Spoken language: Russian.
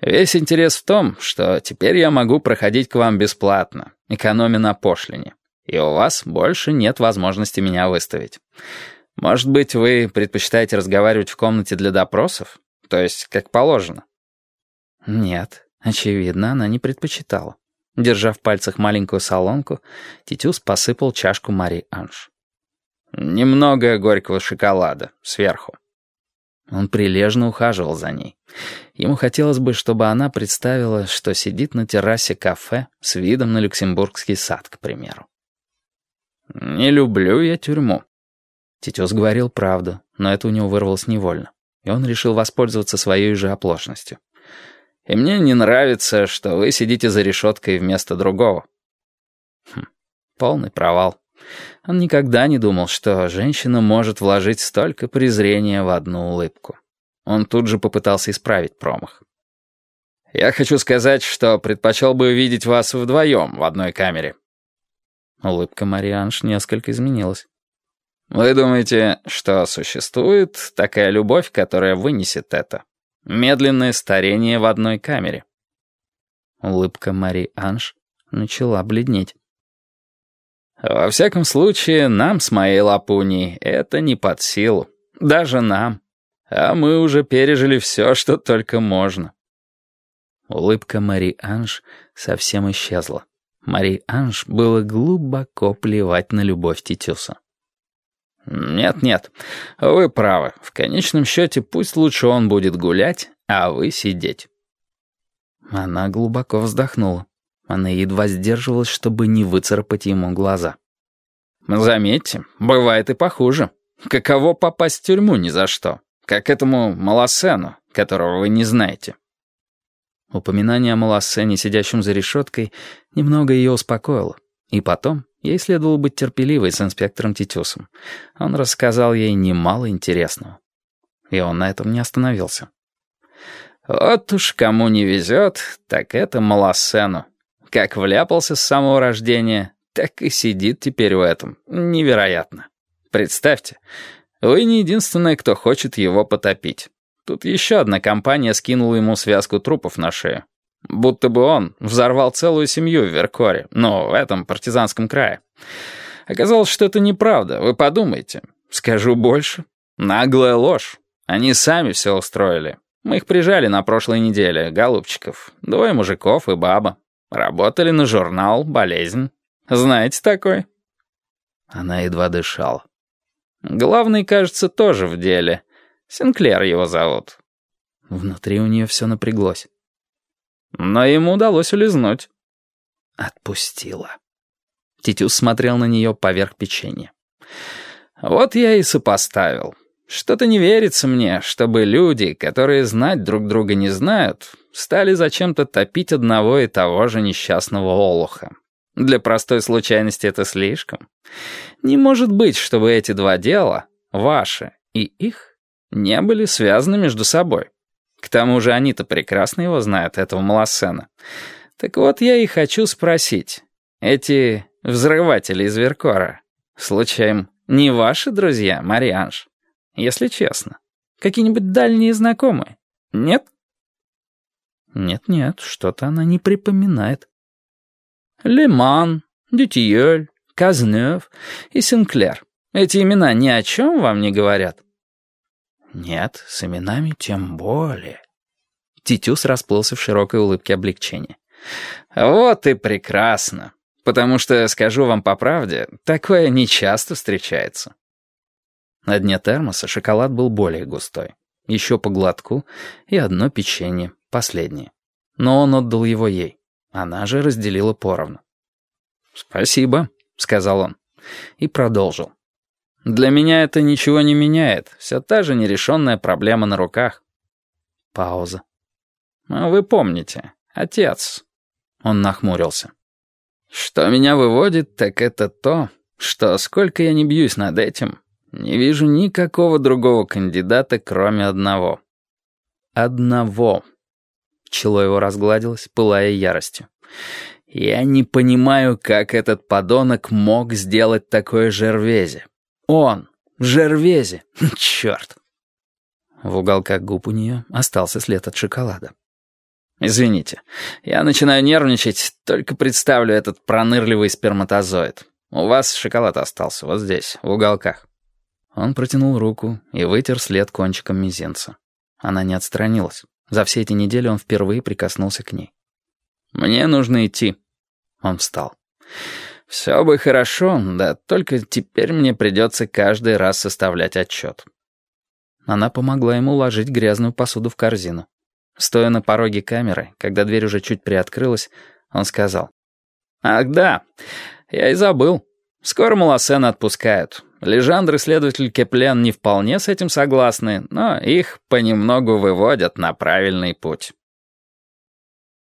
Весь интерес в том, что теперь я могу проходить к вам бесплатно, экономя на пошлине, и у вас больше нет возможности меня выставить. Может быть, вы предпочитаете разговаривать в комнате для допросов? То есть, как положено?» Нет, очевидно, она не предпочитала. Держа в пальцах маленькую солонку, Титюс посыпал чашку Мари Анж. «Немного горького шоколада сверху». Он прилежно ухаживал за ней. Ему хотелось бы, чтобы она представила, что сидит на террасе кафе с видом на Люксембургский сад, к примеру. «Не люблю я тюрьму». Тетёс говорил правду, но это у него вырвалось невольно, и он решил воспользоваться своей же оплошностью. «И мне не нравится, что вы сидите за решеткой вместо другого». Хм, полный провал. Он никогда не думал, что женщина может вложить столько презрения в одну улыбку. Он тут же попытался исправить промах. «Я хочу сказать, что предпочел бы видеть вас вдвоем в одной камере». Улыбка Марианш несколько изменилась. «Вы думаете, что существует такая любовь, которая вынесет это? Медленное старение в одной камере?» Улыбка Мари Анж начала бледнеть. Во всяком случае, нам с моей лапуней это не под силу. Даже нам. А мы уже пережили все, что только можно. Улыбка Мари Анж совсем исчезла. Мари Анж было глубоко плевать на любовь Титюса. «Нет-нет, вы правы. В конечном счете пусть лучше он будет гулять, а вы сидеть». Она глубоко вздохнула. Она едва сдерживалась, чтобы не выцарапать ему глаза. «Заметьте, бывает и похуже. Каково попасть в тюрьму ни за что? Как этому Малосену, которого вы не знаете». Упоминание о Малосене, сидящем за решеткой, немного ее успокоило. И потом ей следовало быть терпеливой с инспектором Титюсом. Он рассказал ей немало интересного. И он на этом не остановился. «Вот уж кому не везет, так это Малосену. Как вляпался с самого рождения, так и сидит теперь в этом. Невероятно. Представьте, вы не единственная, кто хочет его потопить. Тут еще одна компания скинула ему связку трупов на шею. Будто бы он взорвал целую семью в Веркоре, но в этом партизанском крае. Оказалось, что это неправда, вы подумайте. Скажу больше. Наглая ложь. Они сами все устроили. Мы их прижали на прошлой неделе, голубчиков. Двое мужиков и баба. Работали на журнал «Болезнь». Знаете такой?» Она едва дышала. «Главный, кажется, тоже в деле. Синклер его зовут». Внутри у нее все напряглось. Но ему удалось улизнуть. Отпустила. Титюс смотрел на нее поверх печенья. «Вот я и сопоставил. Что-то не верится мне, чтобы люди, которые знать друг друга не знают, стали зачем-то топить одного и того же несчастного олуха. Для простой случайности это слишком. Не может быть, чтобы эти два дела, ваши и их, не были связаны между собой. К тому же они-то прекрасно его знают, этого Малосена. Так вот, я и хочу спросить. Эти взрыватели из Веркора, случаем, не ваши друзья, Марианж? Если честно. Какие-нибудь дальние знакомые? Нет? Нет-нет, что-то она не припоминает. Леман, Дютиёль, Казнёв и Синклер. Эти имена ни о чем вам не говорят? Нет, с именами тем более. Титюс расплылся в широкой улыбке облегчения. Вот и прекрасно. Потому что, скажу вам по правде, такое нечасто встречается. На дне термоса шоколад был более густой. Еще по глотку и одно печенье, последнее. Но он отдал его ей. Она же разделила поровну. «Спасибо», — сказал он. И продолжил. «Для меня это ничего не меняет. Все та же нерешенная проблема на руках». Пауза. «Ну, «Вы помните, отец». Он нахмурился. «Что меня выводит, так это то, что сколько я не бьюсь над этим, не вижу никакого другого кандидата, кроме одного. Одного. Чело его разгладилось, пылая яростью. Я не понимаю, как этот подонок мог сделать такое Жервезе. Он, Жервезе, черт. В уголках губ у нее остался след от шоколада. Извините, я начинаю нервничать, только представлю этот пронырливый сперматозоид. У вас шоколад остался вот здесь, в уголках». Он протянул руку и вытер след кончиком мизинца. Она не отстранилась. За все эти недели он впервые прикоснулся к ней. «Мне нужно идти». Он встал. «Все бы хорошо, да только теперь мне придется каждый раз составлять отчет». Она помогла ему уложить грязную посуду в корзину. Стоя на пороге камеры, когда дверь уже чуть приоткрылась, он сказал. «Ах да, я и забыл. Скоро Малосена отпускают. Лежандр и следователь Кеплен не вполне с этим согласны, но их понемногу выводят на правильный путь».